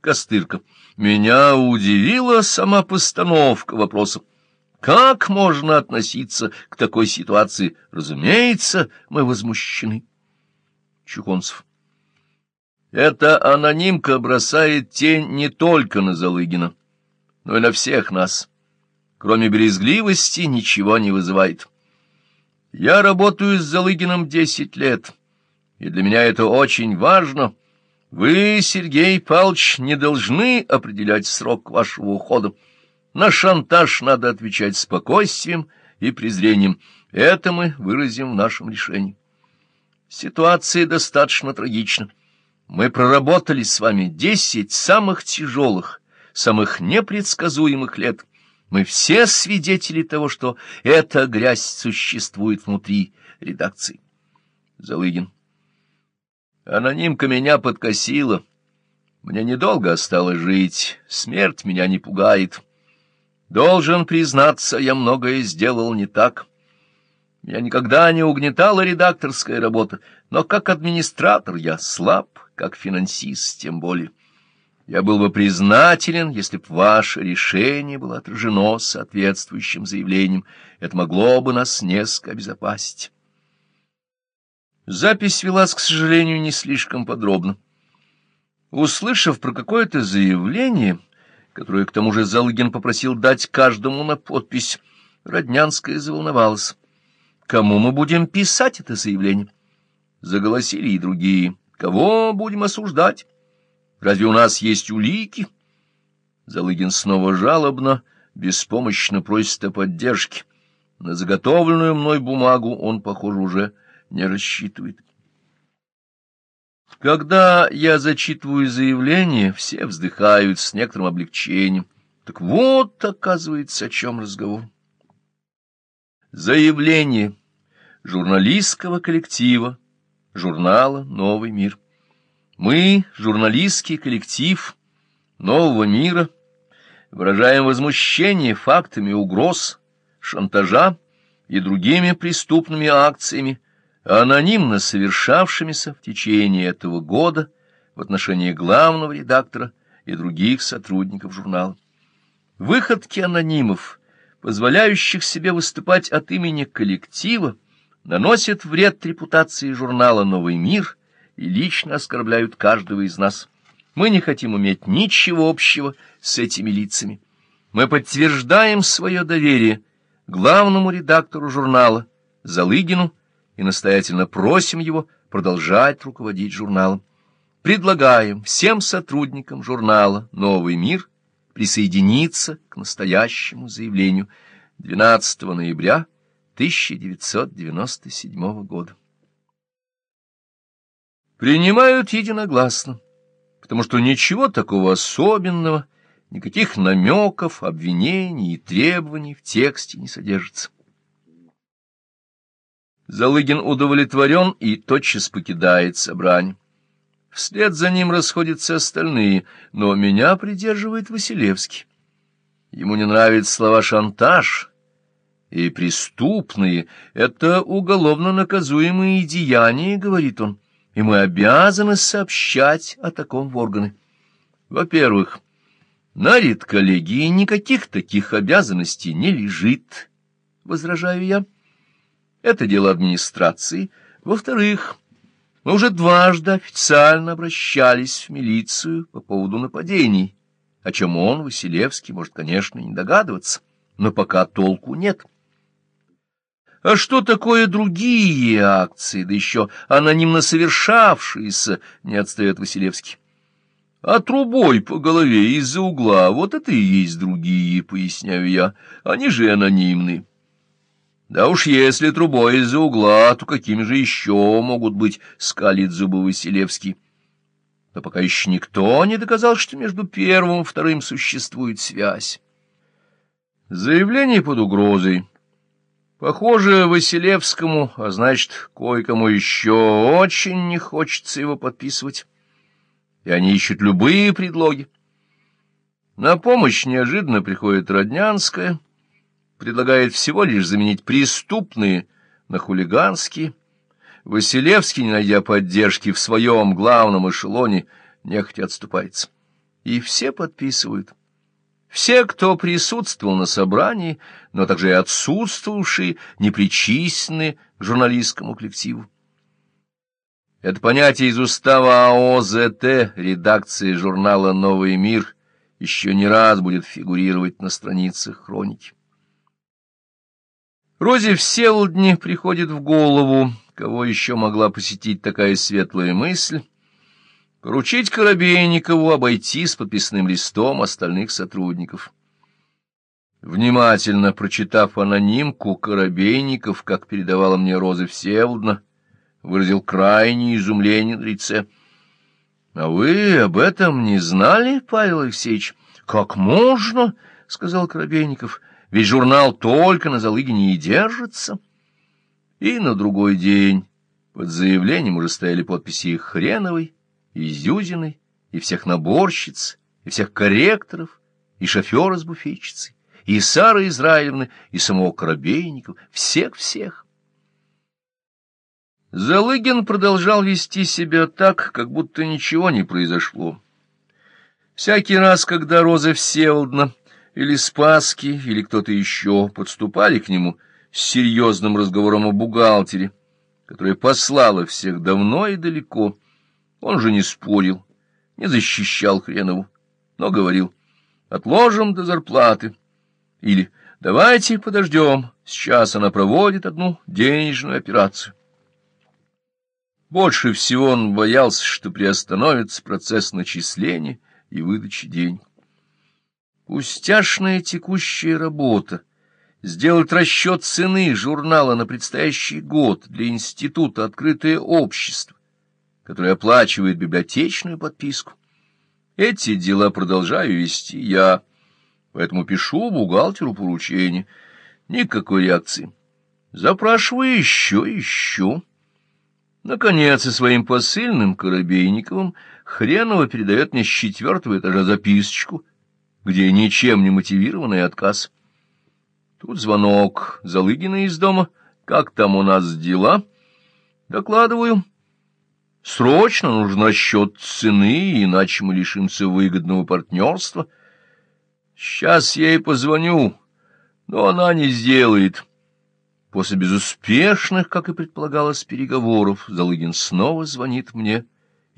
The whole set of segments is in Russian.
Костырка. Меня удивила сама постановка вопроса. Как можно относиться к такой ситуации? Разумеется, мы возмущены. Чухонцев. Эта анонимка бросает тень не только на Залыгина, но и на всех нас. Кроме брезгливости ничего не вызывает. Я работаю с Залыгином десять лет, и для меня это очень важно. Вы, Сергей Павлович, не должны определять срок вашего ухода. На шантаж надо отвечать спокойствием и презрением. Это мы выразим в нашем решении. Ситуация достаточно трагична. Мы проработали с вами десять самых тяжелых, самых непредсказуемых лет. Мы все свидетели того, что эта грязь существует внутри редакции. Залыгин. Анонимка меня подкосила. Мне недолго осталось жить. Смерть меня не пугает. Должен признаться, я многое сделал не так. Меня никогда не угнетала редакторская работа, но как администратор я слаб, как финансист тем более. Я был бы признателен, если б ваше решение было отражено соответствующим заявлением. Это могло бы нас несколько обезопасить. Запись велась, к сожалению, не слишком подробно. Услышав про какое-то заявление, которое, к тому же, Залыгин попросил дать каждому на подпись, Роднянская заволновалась. Кому мы будем писать это заявление? Заголосили и другие. Кого будем осуждать? Разве у нас есть улики? Залыгин снова жалобно, беспомощно просит о поддержке. На заготовленную мной бумагу он, похоже, уже не рассчитывает. Когда я зачитываю заявление, все вздыхают с некоторым облегчением. Так вот, оказывается, о чем разговор. Заявление журналистского коллектива журнала «Новый мир». Мы, журналистский коллектив «Нового мира», выражаем возмущение фактами угроз, шантажа и другими преступными акциями, анонимно совершавшимися в течение этого года в отношении главного редактора и других сотрудников журнала. Выходки анонимов, позволяющих себе выступать от имени коллектива, наносят вред репутации журнала «Новый мир» и лично оскорбляют каждого из нас. Мы не хотим иметь ничего общего с этими лицами. Мы подтверждаем свое доверие главному редактору журнала Залыгину и настоятельно просим его продолжать руководить журналом. Предлагаем всем сотрудникам журнала «Новый мир» присоединиться к настоящему заявлению 12 ноября 1997 года. Принимают единогласно, потому что ничего такого особенного, никаких намеков, обвинений и требований в тексте не содержится. Залыгин удовлетворен и тотчас покидает собрание. Вслед за ним расходятся остальные, но меня придерживает Василевский. Ему не нравятся слова «шантаж» и «преступные». Это уголовно наказуемые деяния, говорит он, и мы обязаны сообщать о таком в органы. Во-первых, на редколлегии никаких таких обязанностей не лежит, возражаю я. Это дело администрации. Во-вторых, мы уже дважды официально обращались в милицию по поводу нападений, о чем он, Василевский, может, конечно, не догадываться, но пока толку нет. А что такое другие акции, да еще анонимно совершавшиеся, не отстает Василевский. А трубой по голове из-за угла, вот это и есть другие, поясняю я, они же анонимные. Да уж если трубой из-за угла, то какими же еще могут быть, скалит зубы Василевский. Но пока еще никто не доказал, что между первым и вторым существует связь. Заявление под угрозой. Похоже, Василевскому, а значит, кое-кому еще очень не хочется его подписывать. И они ищут любые предлоги. На помощь неожиданно приходит Роднянская — предлагает всего лишь заменить преступные на хулиганские. Василевский, не найдя поддержки в своем главном эшелоне, нехотя отступается. и все подписывают. Все, кто присутствовал на собрании, но также и отсутствовавшие, непричисленные к журналистскому коллективу. Это понятие из устава АОЗТ, редакции журнала «Новый мир», еще не раз будет фигурировать на страницах хроники. Розе Всеволодне приходит в голову, кого еще могла посетить такая светлая мысль, поручить Коробейникову обойти с подписным листом остальных сотрудников. Внимательно прочитав анонимку, Коробейников, как передавала мне Роза Всеволодна, выразил крайнее изумление на лице. — А вы об этом не знали, Павел Алексеевич? — Как можно? — сказал Коробейников. — Ведь журнал только на Залыгине и держится. И на другой день под заявлением уже стояли подписи Хреновой, и Зюзиной, и всех наборщиц, и всех корректоров, и шофера с буфетчицей, и Сары Израилевны, и самого Коробейникова, всех-всех. Залыгин продолжал вести себя так, как будто ничего не произошло. Всякий раз, когда Роза Всеволодна или Спаски, или кто-то еще подступали к нему с серьезным разговором о бухгалтере, которая послала всех давно и далеко, он же не спорил, не защищал Хренову, но говорил «отложим до зарплаты» или «давайте подождем, сейчас она проводит одну денежную операцию». Больше всего он боялся, что приостановится процесс начисления и выдачи денег. Пустяшная текущая работа сделать расчет цены журнала на предстоящий год для института «Открытое общество», который оплачивает библиотечную подписку. Эти дела продолжаю вести я, поэтому пишу бухгалтеру поручение. Никакой реакции. Запрашиваю еще, еще. Наконец, и своим посыльным Коробейниковым Хренова передает мне с четвертого этажа записочку, где ничем не мотивированный отказ. Тут звонок Залыгина из дома. «Как там у нас дела?» «Докладываю». «Срочно нужен расчет цены, иначе мы лишимся выгодного партнерства». «Сейчас я ей позвоню, но она не сделает». После безуспешных, как и предполагалось, переговоров, Залыгин снова звонит мне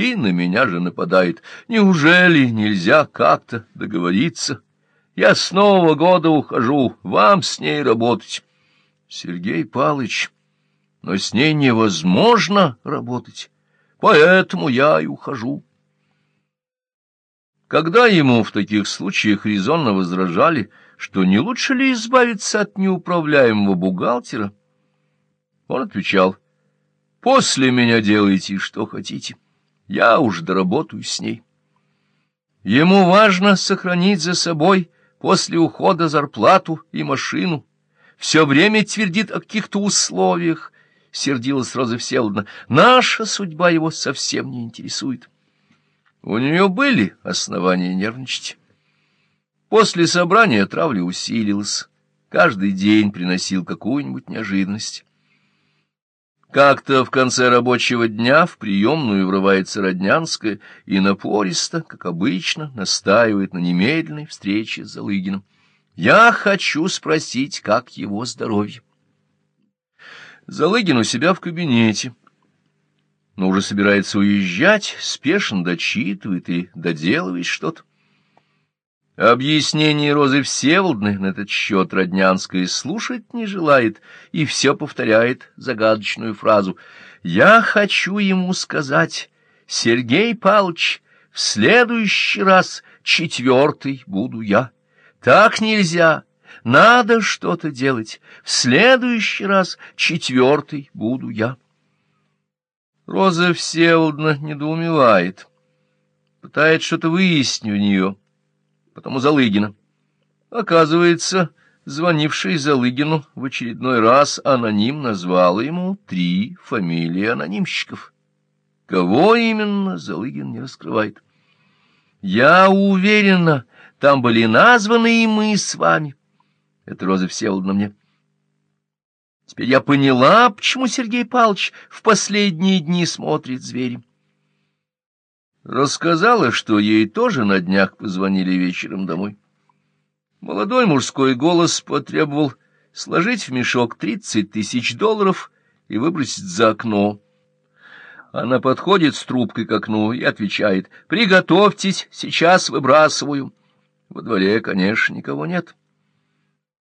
и на меня же нападает. Неужели нельзя как-то договориться? Я с Нового года ухожу, вам с ней работать. Сергей Палыч, но с ней невозможно работать, поэтому я и ухожу. Когда ему в таких случаях резонно возражали, что не лучше ли избавиться от неуправляемого бухгалтера, он отвечал, «После меня делайте, что хотите, я уж доработаю с ней». Ему важно сохранить за собой после ухода зарплату и машину, все время твердит о каких-то условиях, — сердилась Роза Всеволодна. Наша судьба его совсем не интересует. У нее были основания нервничать. После собрания травля усилилась. Каждый день приносил какую-нибудь неожиданность. Как-то в конце рабочего дня в приемную врывается Роднянская и напористо, как обычно, настаивает на немедленной встрече с Залыгиным. «Я хочу спросить, как его здоровье». Залыгин у себя в кабинете но уже собирается уезжать, спешно дочитывает и доделывает что-то. Объяснение Розы Всеволодны на этот счет Роднянская слушать не желает и все повторяет загадочную фразу. «Я хочу ему сказать, Сергей Павлович, в следующий раз четвертый буду я. Так нельзя, надо что-то делать. В следующий раз четвертый буду я». Роза Всеволодна недоумевает, пытается что-то выяснить у нее, потом у Залыгина. Оказывается, звонивший Залыгину в очередной раз аноним назвал ему три фамилии анонимщиков. Кого именно, Залыгин не раскрывает. Я уверена, там были названы и мы с вами. Это Роза Всеволодна мне. Теперь я поняла, почему Сергей Павлович в последние дни смотрит зверем. Рассказала, что ей тоже на днях позвонили вечером домой. Молодой мужской голос потребовал сложить в мешок тридцать тысяч долларов и выбросить за окно. Она подходит с трубкой к окну и отвечает «Приготовьтесь, сейчас выбрасываю». Во дворе, конечно, никого нет.